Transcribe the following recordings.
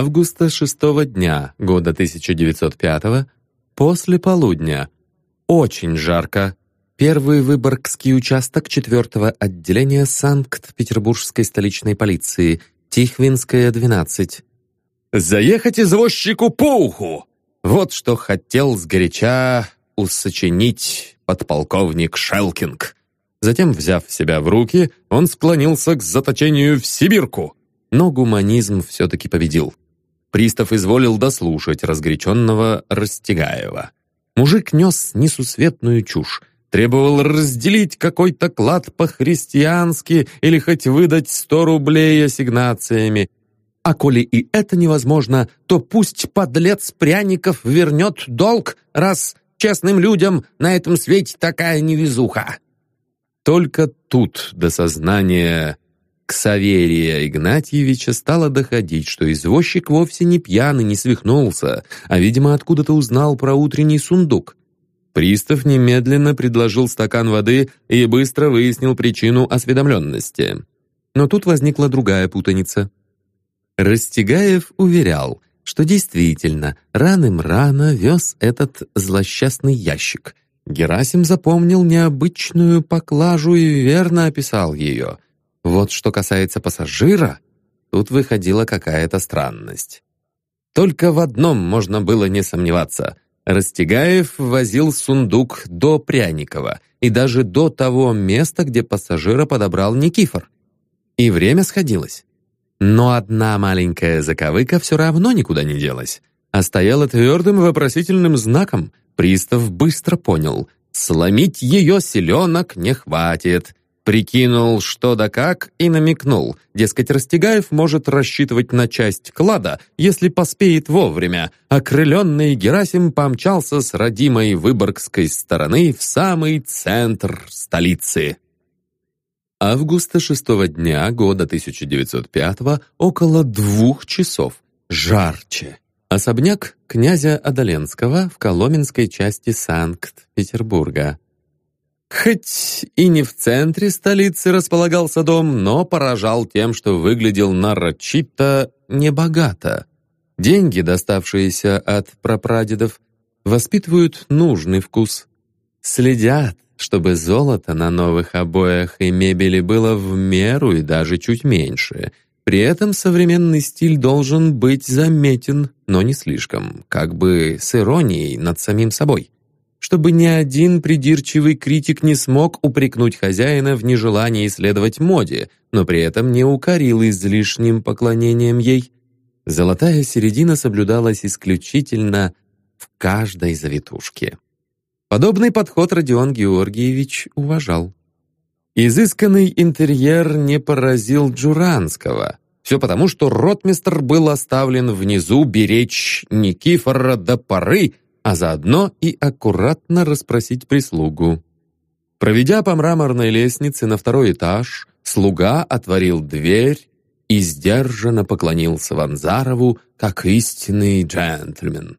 Августа шестого дня года 1905 после полудня. Очень жарко. Первый Выборгский участок четвертого отделения Санкт-Петербургской столичной полиции, Тихвинская, 12. «Заехать извозчику по уху!» Вот что хотел сгоряча усочинить подполковник Шелкинг. Затем, взяв себя в руки, он склонился к заточению в Сибирку. Но гуманизм все-таки победил. Пристав изволил дослушать разгоряченного Растегаева. Мужик нес несусветную чушь. Требовал разделить какой-то клад по-христиански или хоть выдать сто рублей ассигнациями. А коли и это невозможно, то пусть подлец пряников вернет долг, раз честным людям на этом свете такая невезуха. Только тут до сознания Ксаверия Игнатьевича стало доходить, что извозчик вовсе не пьяный, не свихнулся, а, видимо, откуда-то узнал про утренний сундук. Пристав немедленно предложил стакан воды и быстро выяснил причину осведомленности. Но тут возникла другая путаница. Растегаев уверял, что действительно раным-рано вез этот злосчастный ящик. Герасим запомнил необычную поклажу и верно описал ее. Вот что касается пассажира, тут выходила какая-то странность. Только в одном можно было не сомневаться. Растегаев возил сундук до Пряникова и даже до того места, где пассажира подобрал Никифор. И время сходилось. Но одна маленькая заковыка все равно никуда не делась, а стояла твердым вопросительным знаком. Пристав быстро понял, сломить ее селенок не хватит. Прикинул, что да как, и намекнул. Дескать, Растегаев может рассчитывать на часть клада, если поспеет вовремя. Окрыленный Герасим помчался с родимой Выборгской стороны в самый центр столицы. Августа шестого дня года 1905 около двух часов. Жарче. Особняк князя Адаленского в Коломенской части Санкт-Петербурга. Хоть и не в центре столицы располагался дом, но поражал тем, что выглядел нарочито небогато. Деньги, доставшиеся от прапрадедов, воспитывают нужный вкус. Следят, чтобы золото на новых обоях и мебели было в меру и даже чуть меньше. При этом современный стиль должен быть заметен, но не слишком, как бы с иронией над самим собой. Чтобы ни один придирчивый критик не смог упрекнуть хозяина в нежелании исследовать моде, но при этом не укорил излишним поклонением ей. Золотая середина соблюдалась исключительно в каждой завитушке. Подобный подход Родион Георгиевич уважал. Изысканный интерьер не поразил Джуранского. Все потому, что ротмистр был оставлен внизу беречь Никифора до поры, а заодно и аккуратно расспросить прислугу. Проведя по мраморной лестнице на второй этаж, слуга отворил дверь и сдержанно поклонился Ванзарову, как истинный джентльмен.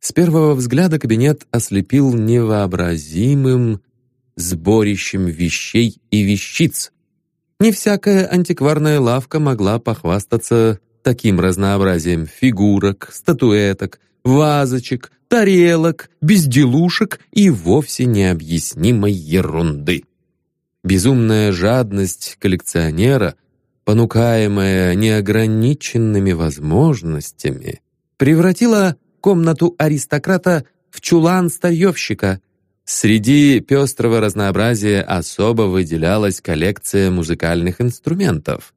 С первого взгляда кабинет ослепил невообразимым сборищем вещей и вещиц. Не всякая антикварная лавка могла похвастаться таким разнообразием фигурок, статуэток, вазочек, тарелок, безделушек и вовсе необъяснимой ерунды. Безумная жадность коллекционера, понукаемая неограниченными возможностями, превратила комнату аристократа в чулан старьевщика. Среди пестрого разнообразия особо выделялась коллекция музыкальных инструментов.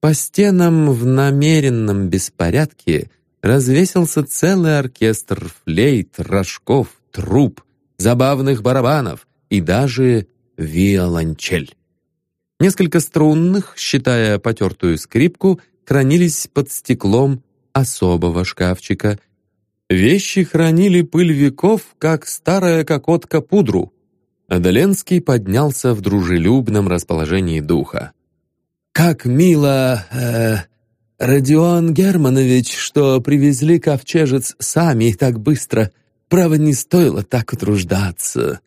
По стенам в намеренном беспорядке развесился целый оркестр флейт, рожков, труб, забавных барабанов и даже виолончель. Несколько струнных, считая потертую скрипку, хранились под стеклом особого шкафчика – Вещи хранили пыль веков, как старая кокотка пудру. Адаленский поднялся в дружелюбном расположении духа. «Как мило, э, Родион Германович, что привезли ковчежец сами так быстро. Право, не стоило так утруждаться».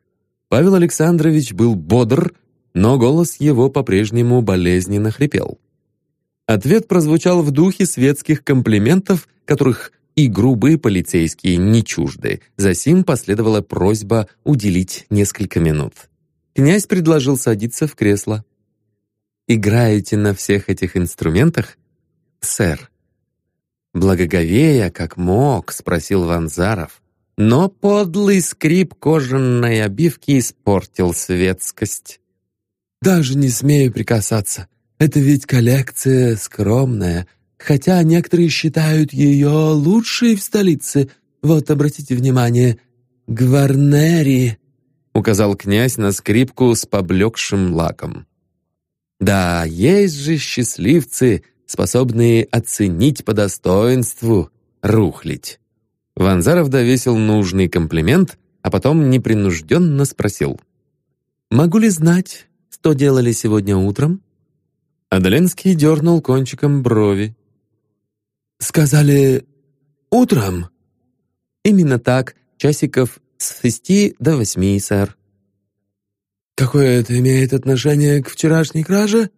Павел Александрович был бодр, но голос его по-прежнему болезненно хрипел. Ответ прозвучал в духе светских комплиментов, которых и грубые полицейские не чужды. Засим последовала просьба уделить несколько минут. Князь предложил садиться в кресло. «Играете на всех этих инструментах?» «Сэр». Благоговея, как мог, спросил Ванзаров. Но подлый скрип кожаной обивки испортил светскость. «Даже не смею прикасаться. Это ведь коллекция скромная, хотя некоторые считают ее лучшей в столице. Вот, обратите внимание, Гварнери», — указал князь на скрипку с поблекшим лаком. «Да, есть же счастливцы, способные оценить по достоинству рухлить». Ванзаров довесил нужный комплимент, а потом непринужденно спросил. «Могу ли знать, что делали сегодня утром?» Адаленский дернул кончиком брови. «Сказали, утром?» «Именно так, часиков с шести до восьми, сэр». «Какое это имеет отношение к вчерашней краже?»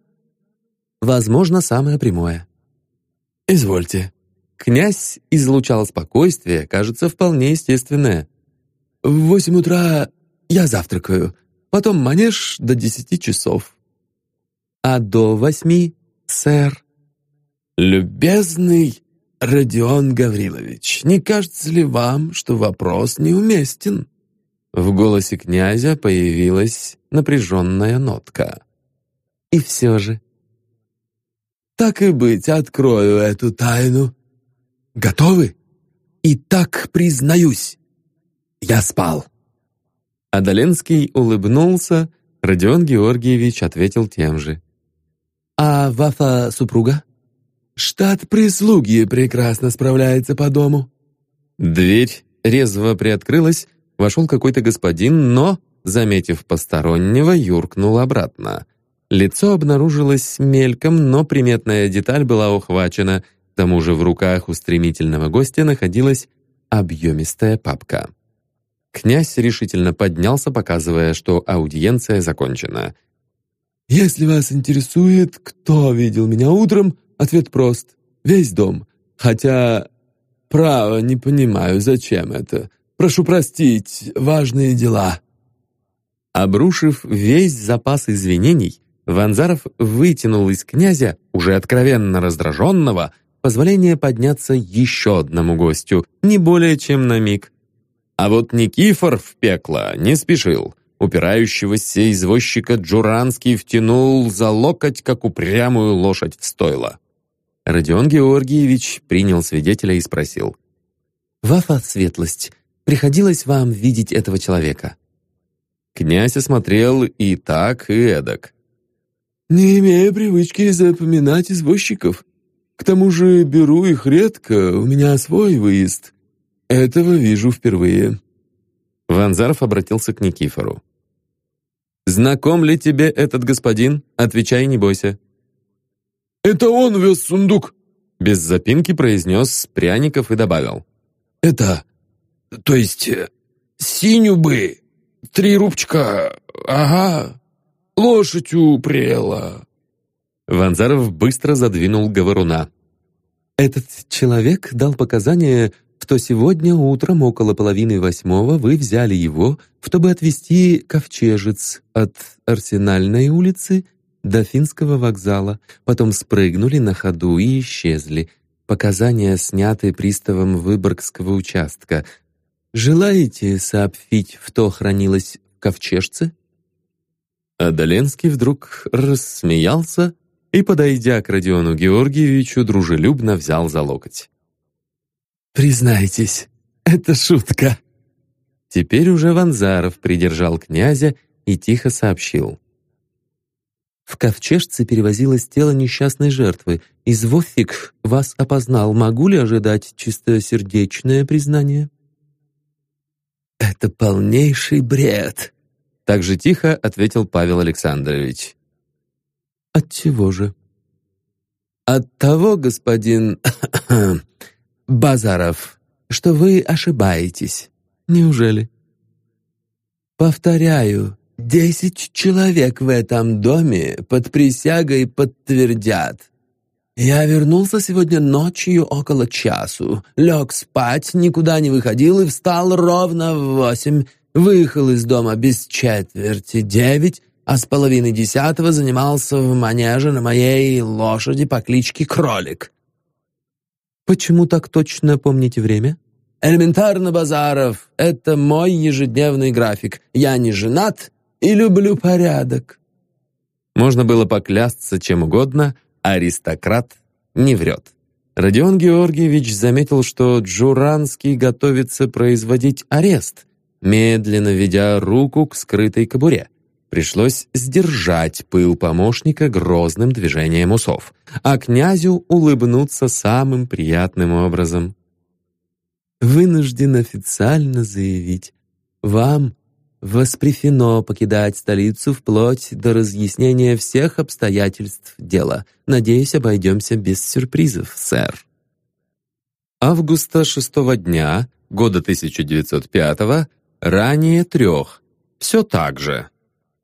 «Возможно, самое прямое». «Извольте». Князь излучал спокойствие, кажется, вполне естественное. «В восемь утра я завтракаю, потом манеж до десяти часов». «А до восьми, сэр?» «Любезный Родион Гаврилович, не кажется ли вам, что вопрос неуместен?» В голосе князя появилась напряженная нотка. «И все же...» «Так и быть, открою эту тайну. Готовы? И так признаюсь. Я спал». Адаленский улыбнулся, Родион Георгиевич ответил тем же. «А ваша супруга?» «Штат прислуги прекрасно справляется по дому». Дверь резво приоткрылась, вошел какой-то господин, но, заметив постороннего, юркнул обратно. Лицо обнаружилось мельком, но приметная деталь была ухвачена — тому же в руках у стремительного гостя находилась объемистая папка. Князь решительно поднялся, показывая, что аудиенция закончена. «Если вас интересует, кто видел меня утром, ответ прост. Весь дом. Хотя, право, не понимаю, зачем это. Прошу простить, важные дела». Обрушив весь запас извинений, Ванзаров вытянул из князя, уже откровенно раздраженного, позволение подняться еще одному гостю, не более чем на миг. А вот Никифор в пекло не спешил. Упирающегося извозчика Джуранский втянул за локоть, как упрямую лошадь в стойло. Родион Георгиевич принял свидетеля и спросил. «Вафа, светлость, приходилось вам видеть этого человека?» Князь осмотрел и так, и эдак. «Не имея привычки запоминать извозчиков, к тому же беру их редко, у меня свой выезд. Этого вижу впервые». Ванзаров обратился к Никифору. «Знаком ли тебе этот господин? Отвечай, не бойся». «Это он вез сундук!» Без запинки произнес Пряников и добавил. «Это, то есть, э, синю бы, три рубчика, ага, лошадь упрела». Ванзаров быстро задвинул говоруна. «Этот человек дал показания, что сегодня утром около половины восьмого вы взяли его, чтобы отвезти ковчежец от Арсенальной улицы до Финского вокзала, потом спрыгнули на ходу и исчезли. Показания сняты приставом Выборгского участка. Желаете сообщить, что хранилось в ковчежце?» Адаленский вдруг рассмеялся, и, подойдя к Родиону Георгиевичу, дружелюбно взял за локоть. «Признайтесь, это шутка!» Теперь уже Ванзаров придержал князя и тихо сообщил. В ковчежце перевозилось тело несчастной жертвы. Извозчик вас опознал. Могу ли ожидать чистосердечное признание? «Это полнейший бред!» Так же тихо ответил Павел Александрович. От чего же? От того, господин Базаров, что вы ошибаетесь. Неужели? Повторяю, десять человек в этом доме под присягой подтвердят. Я вернулся сегодня ночью около часу, лег спать, никуда не выходил и встал ровно в восемь, выехал из дома без четверти девять, а с половины десятого занимался в манеже на моей лошади по кличке Кролик. Почему так точно помните время? Элементарно, Базаров, это мой ежедневный график. Я не женат и люблю порядок. Можно было поклясться чем угодно, аристократ не врет. Родион Георгиевич заметил, что Джуранский готовится производить арест, медленно ведя руку к скрытой кобуре. Пришлось сдержать пыл помощника грозным движением усов, а князю улыбнуться самым приятным образом. «Вынужден официально заявить, вам воспрещено покидать столицу вплоть до разъяснения всех обстоятельств дела. Надеюсь, обойдемся без сюрпризов, сэр». Августа шестого дня, года 1905 ранее трех, все так же.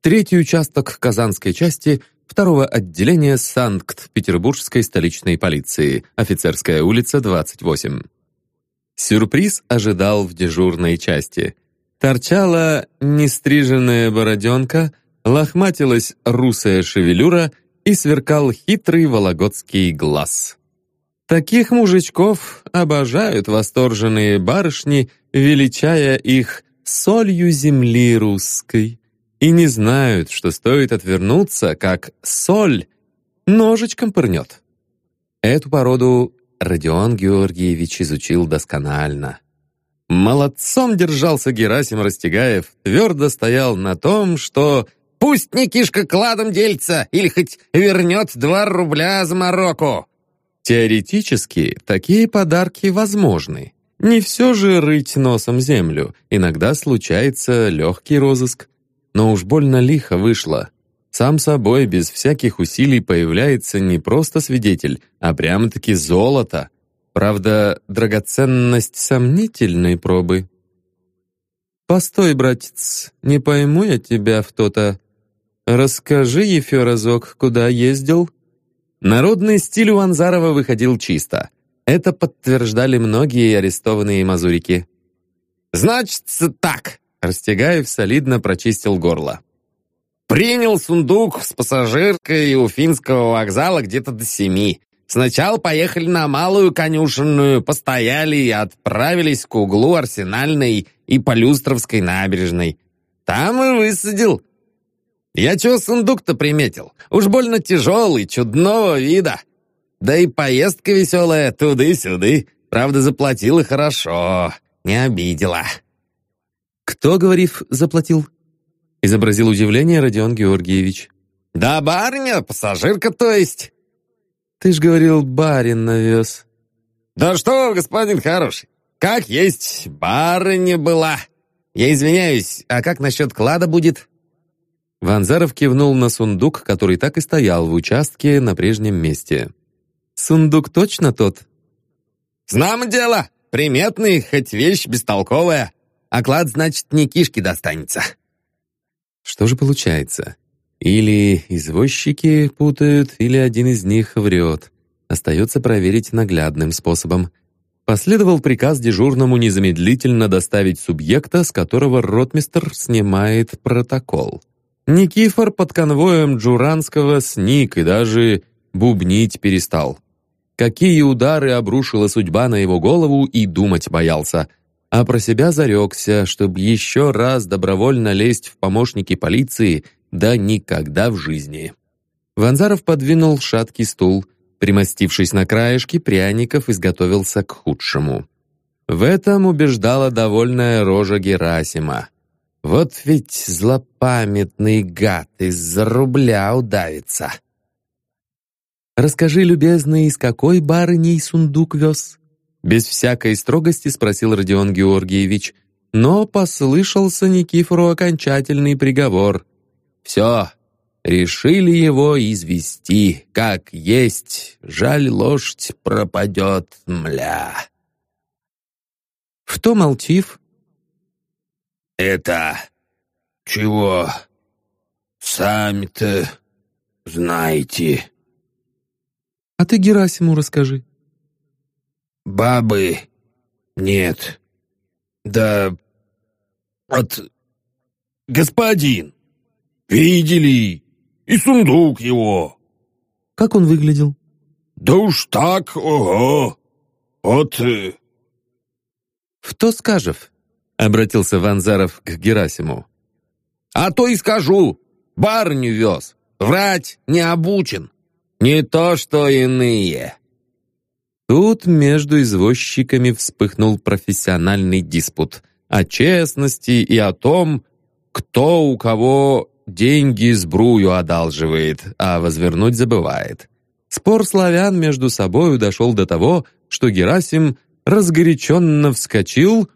Третий участок Казанской части второго отделения Санкт-Петербургской столичной полиции, офицерская улица, 28. Сюрприз ожидал в дежурной части. Торчала нестриженная бороденка, лохматилась русая шевелюра и сверкал хитрый вологодский глаз. Таких мужичков обожают восторженные барышни, величая их солью земли русской и не знают, что стоит отвернуться, как соль ножичком пырнет. Эту породу Родион Георгиевич изучил досконально. Молодцом держался Герасим Растегаев, твердо стоял на том, что «пусть Никишка кладом делится или хоть вернет два рубля за Марокко». Теоретически, такие подарки возможны. Не все же рыть носом землю, иногда случается легкий розыск. Но уж больно лихо вышло. Сам собой, без всяких усилий появляется не просто свидетель, а прямо-таки золото. Правда, драгоценность сомнительной пробы. «Постой, братец, не пойму я тебя в то-то. Расскажи, Ефе, разок, куда ездил?» Народный стиль у Анзарова выходил чисто. Это подтверждали многие арестованные мазурики. «Значит, так», — Растегаев солидно прочистил горло. «Принял сундук с пассажиркой у финского вокзала где-то до семи. Сначала поехали на Малую конюшенную, постояли и отправились к углу Арсенальной и Полюстровской набережной. Там и высадил. Я чего сундук-то приметил? Уж больно тяжелый, чудного вида. Да и поездка веселая, туды-сюды. Правда, заплатила хорошо, не обидела. «Кто, говорив, заплатил?» Изобразил удивление Родион Георгиевич. «Да барыня, пассажирка, то есть». «Ты ж говорил, барин навез». «Да что, господин хороший, как есть, барыня была. Я извиняюсь, а как насчет клада будет?» Ванзаров кивнул на сундук, который так и стоял в участке на прежнем месте. Сундук точно тот? Знамо дело, приметный, хоть вещь бестолковая. А клад, значит, не кишки достанется. Что же получается? Или извозчики путают, или один из них врет. Остается проверить наглядным способом. Последовал приказ дежурному незамедлительно доставить субъекта, с которого ротмистр снимает протокол. Никифор под конвоем Джуранского сник и даже бубнить перестал. Какие удары обрушила судьба на его голову и думать боялся. А про себя зарекся, чтобы еще раз добровольно лезть в помощники полиции, да никогда в жизни. Ванзаров подвинул шаткий стул, примостившись на краешке пряников, изготовился к худшему. В этом убеждала довольная рожа Герасима. Вот ведь злопамятный гад из-за рубля удавится. «Расскажи, любезный, из какой барыней сундук вез?» Без всякой строгости спросил Родион Георгиевич, но послышался Никифору окончательный приговор. «Все, решили его извести, как есть, жаль, лошадь пропадет, мля». «В том алтив?» «Это... чего? Сами-то знаете». А ты Герасиму расскажи». «Бабы нет. Да от... Господин, видели? И сундук его». «Как он выглядел?» «Да уж так, ого! Вот...» э, «В то скажев», — обратился Ванзаров к Герасиму. «А то и скажу, барню вез, врать не обучен, не то что иные». Тут между извозчиками вспыхнул профессиональный диспут о честности и о том, кто у кого деньги сбрую одалживает, а возвернуть забывает. Спор славян между собою дошел до того, что Герасим разгоряченно вскочил,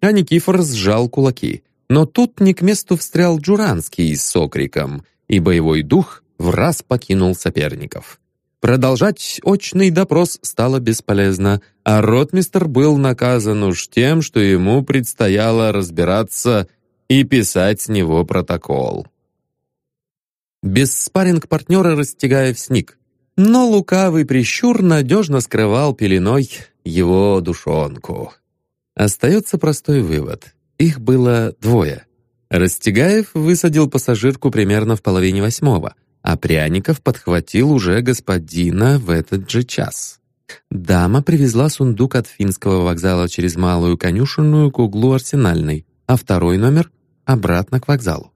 а Никифор сжал кулаки. Но тут не к месту встрял Джуранский с окриком, и боевой дух в раз покинул соперников. Продолжать очный допрос стало бесполезно, а ротмистр был наказан уж тем, что ему предстояло разбираться и писать с него протокол. Без спарринг-партнера Растягаев сник, но лукавый прищур надежно скрывал пеленой его душонку. Остается простой вывод. Их было двое. Растягаев высадил пассажирку примерно в половине восьмого, а Пряников подхватил уже господина в этот же час. Дама привезла сундук от финского вокзала через малую конюшенную к углу арсенальной, а второй номер — обратно к вокзалу.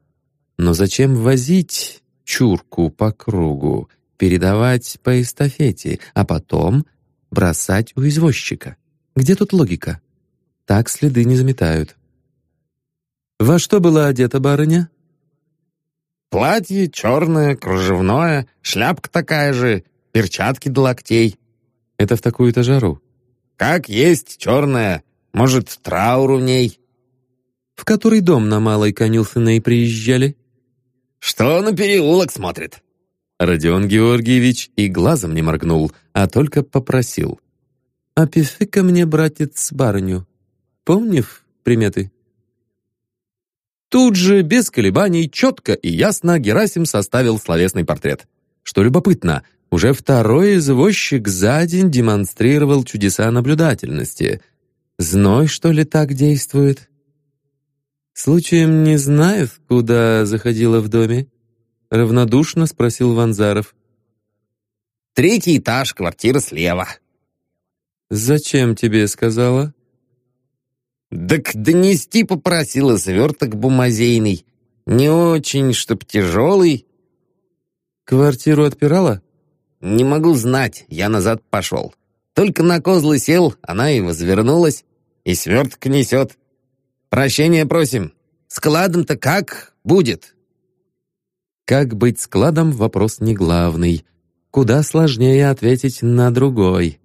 Но зачем возить чурку по кругу, передавать по эстафете, а потом бросать у извозчика? Где тут логика? Так следы не заметают. «Во что была одета барыня?» Платье черное, кружевное, шляпка такая же, перчатки до локтей. Это в такую-то жару. Как есть черная, может, траур у ней. В который дом на Малой Конюхиной приезжали? Что на переулок смотрит? Родион Георгиевич и глазом не моргнул, а только попросил. «Опиши ка мне, братец, барыню. Помнив приметы?» Тут же, без колебаний, четко и ясно Герасим составил словесный портрет. Что любопытно, уже второй извозчик за день демонстрировал чудеса наблюдательности. Зной, что ли, так действует? «Случаем не знает, куда заходила в доме?» — равнодушно спросил Ванзаров. «Третий этаж, квартира слева». «Зачем тебе сказала?» «Так донести попросила сверток бумазейный. Не очень, чтоб тяжелый». «Квартиру отпирала?» «Не могу знать, я назад пошел. Только на козлы сел, она и возвернулась, и сверток несет. Прощения просим. Складом-то как будет?» Как быть складом — вопрос не главный. Куда сложнее ответить на другой.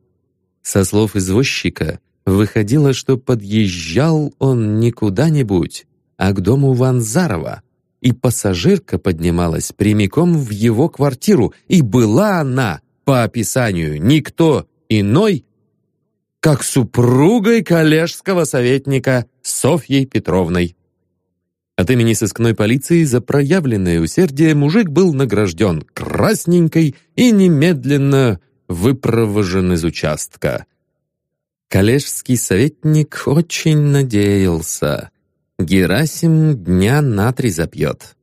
Со слов извозчика — Выходило, что подъезжал он не куда-нибудь, а к дому Ванзарова, и пассажирка поднималась прямиком в его квартиру, и была она, по описанию, никто иной, как супругой коллежского советника Софьей Петровной. От имени сыскной полиции за проявленное усердие мужик был награжден красненькой и немедленно выпровожен из участка. Коллежский советник очень надеялся. Герасим дня на три запьет.